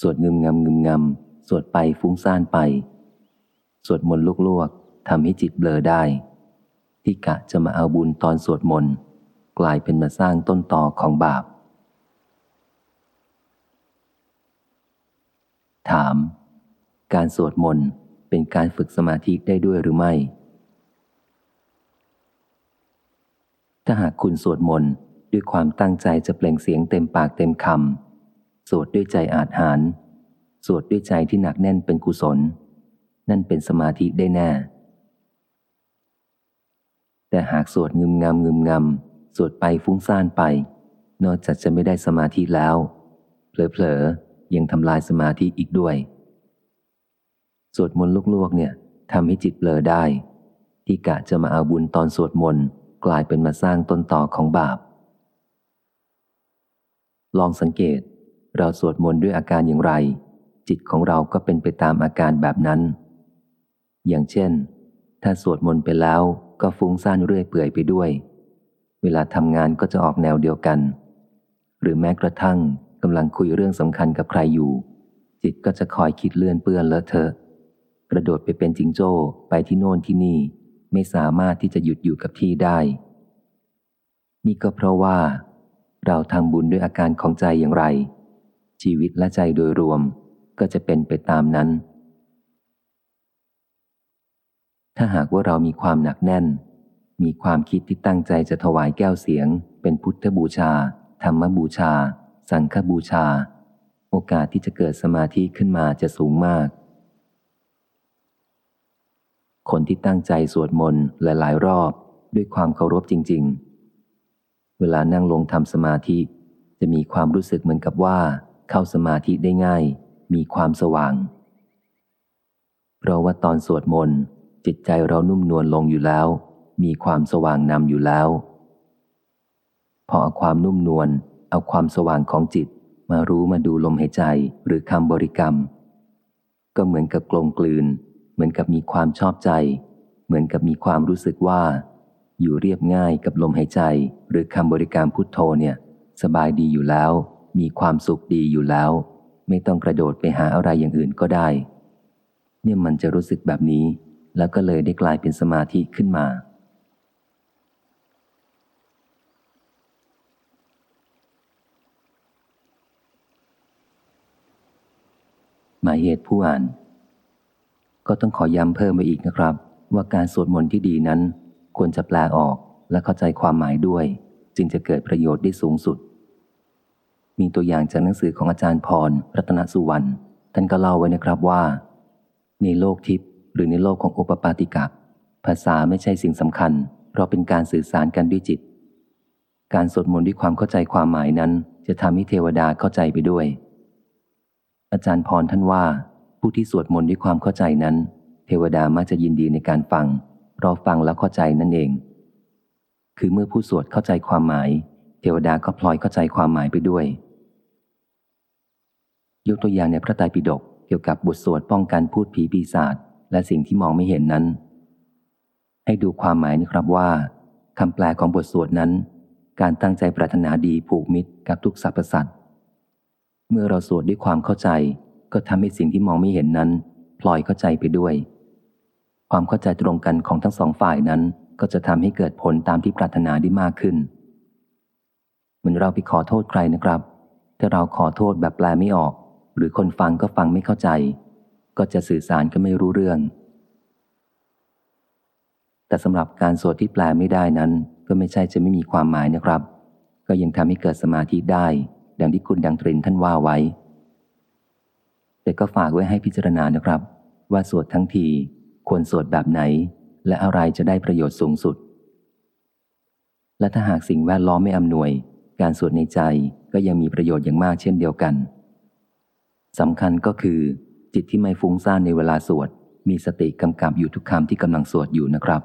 สวดงึมงำงึมงำสวดไปฟุ้งซ่านไป สวดมนต์ลวกๆทำให้จิตเบลอได้ ที่กะจะมาเอาบุญตอนสวดมนต์กลายเป็นมาสร้างต้นต่อของบาป ถาม การสวดมนต์เป็นการฝึกสมาธิได้ด้วยหรือไม่ ถ้าหากคุณสวดมนต์ด้วยความตั้งใจจะเปล่งเสียงเต็มปากเต็มคำ สวดด้วยใจอาจหารสวดด้วยใจที่หนักแน่นเป็นกุศล นั่นเป็นสมาธิได้แน่ แต่หากสวดงึมงำงึมงำสวดไปฟุ้งซ่านไป นอกจากจะไม่ได้สมาธิแล้วเผลอๆยังทำลายสมาธิอีกด้วย สวดมนต์ลวกๆเนี่ยทำให้จิตเบลอได้ ที่กะจะมาเอาบุญตอนสวดมนต์กลายเป็นมาสร้างต้นต่อของบาป ลองสังเกต เราสวดมนต์ด้วยอาการอย่างไร จิตของเราก็เป็นไปตามอาการแบบนั้น อย่างเช่น ถ้าสวดมนต์ไปแล้วก็ฟุ้งซ่านเรื่อยเปื่อยไปด้วย เวลาทำงานก็จะออกแนวเดียวกัน หรือแม้กระทั่งกำลังคุยเรื่องสำคัญกับใครอยู่ จิตก็จะคอยคิดเลื่อนเปื้อนเลอะเทอะ กระโดดไปเป็นจิงโจ้ไปที่โน่นที่นี่ ไม่สามารถที่จะหยุดอยู่กับที่ได้ นี่ก็เพราะว่า เราทำบุญด้วยอาการของใจอย่างไร ชีวิตและใจโดยรวมก็จะเป็นไปตามนั้น ถ้าหากว่าเรามีความหนักแน่น มีความคิดที่ตั้งใจจะถวายแก้วเสียง เป็นพุทธบูชา ธรรมบูชา สังฆบูชา โอกาสที่จะเกิดสมาธิขึ้นมาจะสูงมาก คนที่ตั้งใจสวดมนต์หลายๆ รอบด้วยความเคารพจริง ๆ เวลานั่งลงทำสมาธิจะมีความรู้สึกเหมือนกับว่า เข้าสมาธิได้ง่าย มีความสว่าง เพราะว่าตอนสวดมนต์จิตใจเรานุ่มนวลลงอยู่แล้ว มีความสว่างนำอยู่แล้ว พอเอาความนุ่มนวลเอาความสว่างของจิตมารู้มาดูลมหายใจหรือคำบริกรรม ก็เหมือนกับกลมกลืน เหมือนกับมีความชอบใจ เหมือนกับมีความรู้สึกว่า อยู่เรียบง่ายกับลมหายใจ หรือคำบริกรรมพุทโธเนี่ย สบายดีอยู่แล้ว มีความสุขดีอยู่แล้ว ไม่ต้องกระโดดไปหาอะไรอย่างอื่นก็ได้ เนี่ยมันจะรู้สึกแบบนี้ แล้วก็เลยได้กลายเป็นสมาธิขึ้นมา หมายเหตุผู้อ่าน ก็ต้องขอย้ำเพิ่มไปอีกนะครับ ว่าการสวดมนต์ที่ดีนั้น ควรจะแปลออกและเข้าใจความหมายด้วย จึงจะเกิดประโยชน์ได้สูงสุด มีตัวอย่างจากหนังสือของอาจารย์พร รัตนสุวรรณ ท่านก็เล่าไว้นะครับว่า ในโลกทิพย์หรือในโลกของโอปปาติกะ ภาษาไม่ใช่สิ่งสำคัญ เพราะเป็นการสื่อสารกันด้วยจิต การสวดมนต์ด้วยความเข้าใจความหมายนั้น จะทำให้เทวดาเข้าใจไปด้วย อาจารย์พรท่านว่า ผู้ที่สวดมนต์ด้วยความเข้าใจนั้น เทวดามักจะยินดีในการฟังเพราะฟังแล้วเข้าใจนั่นเอง คือเมื่อผู้สวดเข้าใจความหมาย เทวดาก็พลอยเข้าใจความหมายไปด้วย ยกตัวอย่างในพระไตรปิฎกเกี่ยวกับบทสวดป้องกันพูดผีปีศาจและสิ่งที่มองไม่เห็นนั้น ให้ดูความหมายนะครับว่าคำแปลของบทสวดนั้น การตั้งใจปรารถนาดีผูกมิตรกับทุกสรรพสัตว์เมื่อเราสวดด้วยความเข้าใจ ก็ทำให้สิ่งที่มองไม่เห็นนั้น พลอยเข้าใจไปด้วย ความเข้าใจตรงกันของทั้งสองฝ่ายนั้น ก็จะทำให้เกิดผลตามที่ปรารถนาได้มากขึ้นเหมือนเราไปขอโทษใครนะครับ ถ้าเราขอโทษแบบแปลไม่ออก หรือคนฟังก็ฟังไม่เข้าใจ ก็จะสื่อสารก็ไม่รู้เรื่อง แต่สำหรับการสวดที่แปลไม่ได้นั้น ก็ไม่ใช่จะไม่มีความหมายนะครับ ก็ยังทำให้เกิดสมาธิได้ ดังที่คุณดังตรินท่านว่าไว้ แต่ก็ฝากไว้ให้พิจารณานะครับ ว่าสวดทั้งทีควรสวดแบบไหน และอะไรจะได้ประโยชน์สูงสุด และถ้าหากสิ่งแวดล้อมไม่อำนวย การสวดในใจก็ยังมีประโยชน์อย่างมากเช่นเดียวกัน สำคัญก็คือ จิตที่ไม่ฟุ้งซ่านในเวลาสวด มีสติกำกับอยู่ทุกคำที่กำลังสวดอยู่นะครับ